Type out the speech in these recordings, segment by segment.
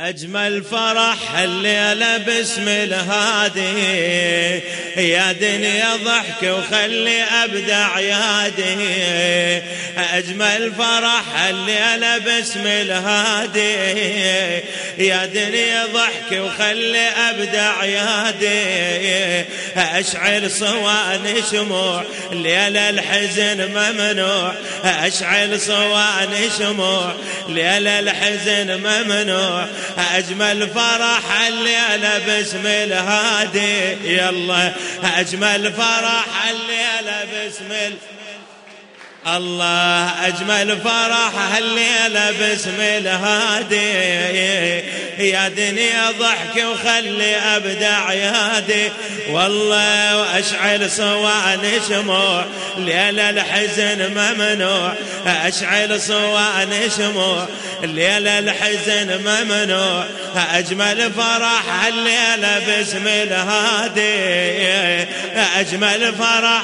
أجمل فرح الليلة باسم الهادي. يا دنيا ضحك وخلي أبدع يادي. أجمل فرح الليلة باسم الهادي. يا دنيا ضحك وخلي أبدع يادي أشعل صوان شموع ليلة الحزن ممنوع. أشعل صوان شموع ليلة الحزن ممنوع. أجمل فرح الليلة باسم الهادي. يلا أجمل فرح الليلة باسم الهادي الله أجمل فرح هالليلة باسم الهادي. يا دنيا ضحك وخلي أبدع عيادي والله وأشعل صوان شموع ليلة الحزن ممنوع. أشعل صوان شموع ليلة الحزن ممنوع. أجمل فرح هالليلة باسم الهادي. أجمل فرح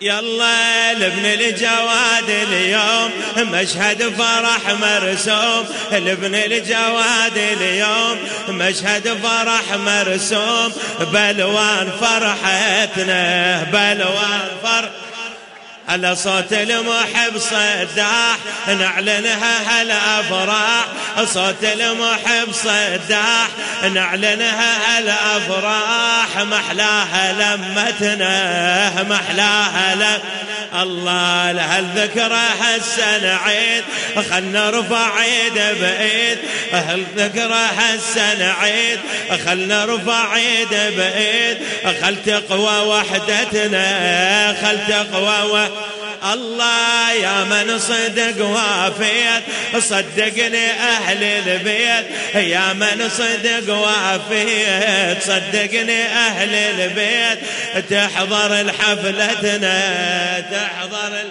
يلا لابن الجواد اليوم مشهد فرح مرسوم. لابن الجواد اليوم مشهد فرح مرسوم. بلوان فرحتنا بلوان فرح على صوت المحب صداح نعلنها هالافراح صوت المحب صداح نعلنها هالافراح محلاها لمتنا محلاها لم الله لهالذكرى هسه نعيد خل نرفع عيد بايد هالذكرى هسه نعيد خل نرفع عيد بايد خل تقوى وحدتنا خل تقوى وحدتنا. الله يا من صدق وافيت صدقني أهل البيت. يا من صدق وافيت صدقني أهل البيت. تحضر الحفلتنا تحضر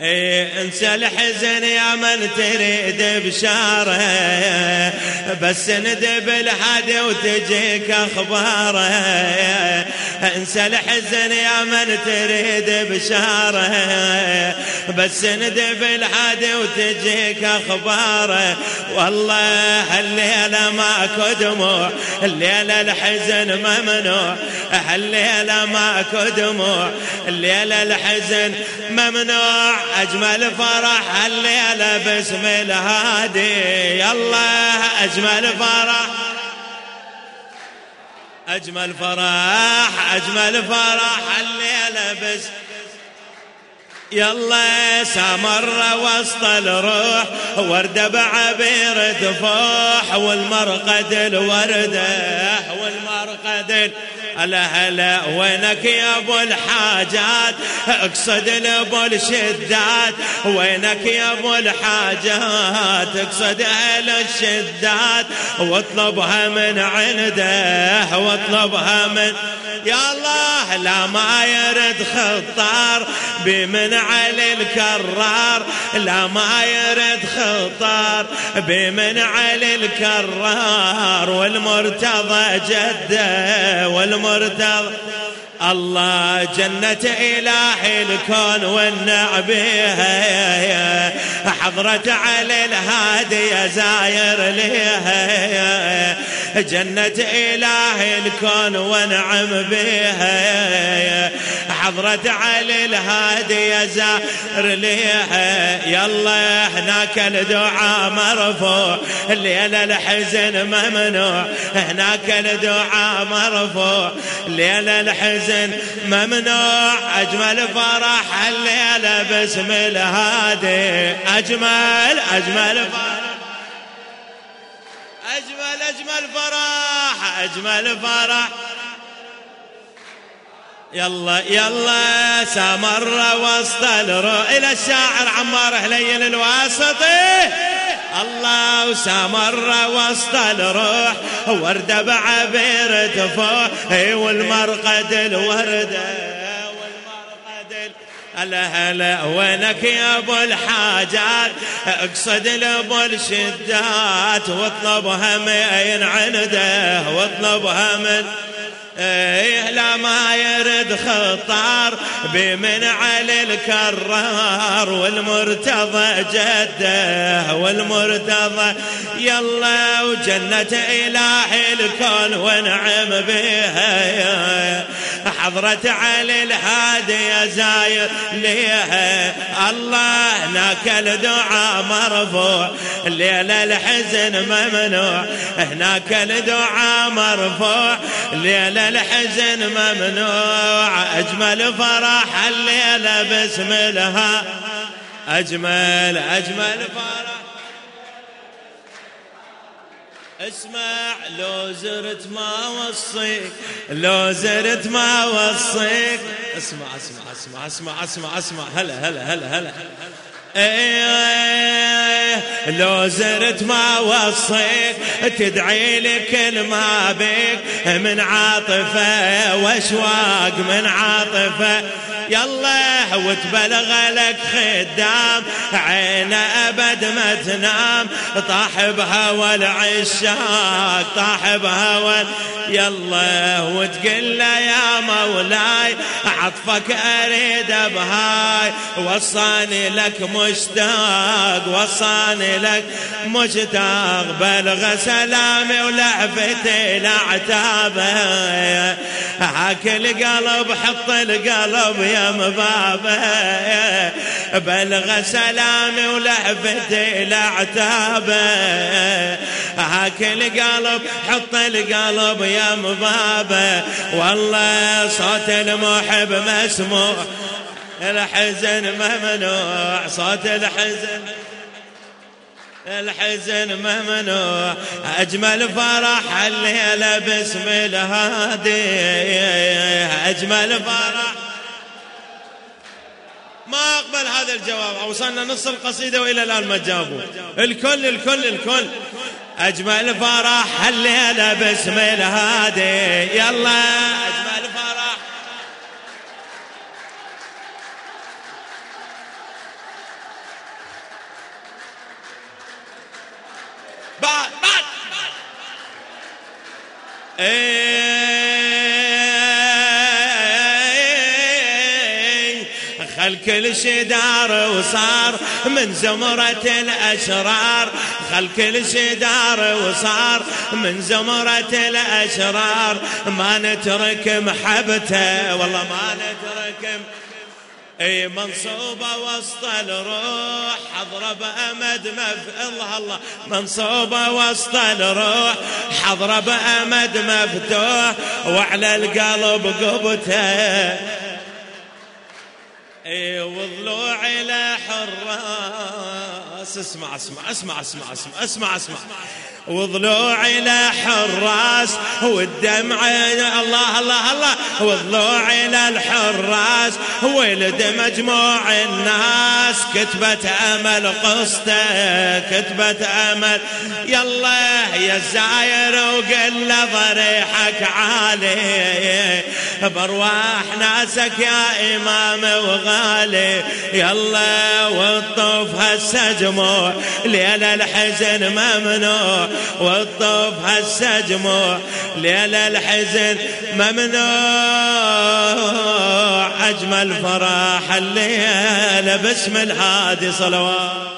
إيه انسى الحزن يا من تريد بشارة. بس ندب الهادي وتجيك أخبارة. انسى الحزن يا من تريد بشارة بس ندب الهادي وتجيك اخباره والله الليلة ماكو دموع الليلة الحزن ممنوع الليلة ماكو دموع الليلة الحزن ممنوع أجمل فرح الليلة باسم الهادي. يلا أجمل فرح. أجمل فرح أجمل فرح الليلة بس. يلا سامر وسط الروح وردة بعبير تفوح والمرقد الوردة والمرقد الوردة هلا هلا وينك يا أبو الحاجات؟ اقصد ابو الشدات وينك يا أبو الحاجات؟ اقصد أهل الشدات. واطلبها من عنده واطلبها من يا الله لا ما يرد خطار بمن علي الكرار لا ما يرد خطار بمن علي الكرار والمرتضى جده والمرتضى الله جنة إله الكون والنع بها حضرت على الهادي زاير ليها جنة إله الكون ونعم بها. حضرت على الهادي زاير ليها يلا هناك الدعاء مرفوع. الليلة الحزن ممنوع. هناك الدعاء مرفوع. الحزن الحزن ممنوع. أجمل فرح الليلة باسم الهادي. أجمل أجمل فرح. أجمل فرح أجمل فرح. يلا يلا سمر وسط الرو إلى الشاعر عمار هليل الواسطي. الله وسمر وسط الروح وردة بعبير تفوح والمرقد الوردة. هلا هلا وينك يا أبو الحاجات. اقصد لابو الشدات واطلبها من عنده واطلبها من إيه لا ما يرد خطار. بمن علي الكرار والمرتضى جده والمرتضى يلا وجنة إله الكون ونعم بها. حضرة علي الهادي يا زاير ليها. الله هناك الدعاء مرفوع الليلة الحزن ممنوع. هناك الدعاء مرفوع الليلة الحزن ممنوع. أجمل فرح الليلة بسم الله. أجمل أجمل فرح. اسمع لو زرت ما وصيك لو زرت ما وصيك. اسمع اسمع اسمع اسمع اسمع اسمع. هلا هلا هلا هلا. إيه لو زرت ما وصيك تدعي لي كل ما بيك. من عاطفة واشواق من عاطفة يلا وتبلغ لك خدام عين أبد ما تنام. طاح بهوى العشاق طاح بهوى يلا وتقول له يا مولاي عطفك أريد بهاي وصاني لك مشتاق وصاني لك مشتاق. بلغ سلامي ولعفتي لعتابه هاك القلب حط القلب يا مبابه بلغ سلامي ولعفتي لعتابه هاك القلب حط القلب يا مبابه والله صوت المحب مسموع. الحزن ممنوع صوت الحزن الحزن ممنوع. أجمل فرح الليلة باسم الهادي. أجمل فرح. ما أقبل هذا الجواب. وصلنا نص القصيدة وإلى الآن ما جابوا. الكل الكل الكل. أجمل فرح الليلة باسم الهادي. يلا. أجمل فرح بعد بعد إيه خل كل شي دار وصار من زمرة الأشرار. خل كل شي دار وصار من زمرة الأشرار. ما نترك محبته والله ما نترك إي منصوبة وسط الروح حضرة بأمد مف الله الله. منصوبة وسط الروح حضرة بأمد مفتوح. وعلى القلب قبته وضلوع إلى حراس. اسمع اسمع اسمع اسمع اسمع اسمع اسمع. وضلوع إلى حراس. والدمع الله الله الله. وضلوع إلى الحراس. ولد مجموع الناس. كتبت أمل قصته كتبت أمل. يلا يا الزاير وقل ضريحك عالي. برواح ناسك يا إمام وغالي. يلا والطوف هسه جموع ليل الحزن ممنوع. والطوف هسه جموع ليل الحزن ممنوع. أجمل فرح الليل باسم الهادي صلوات.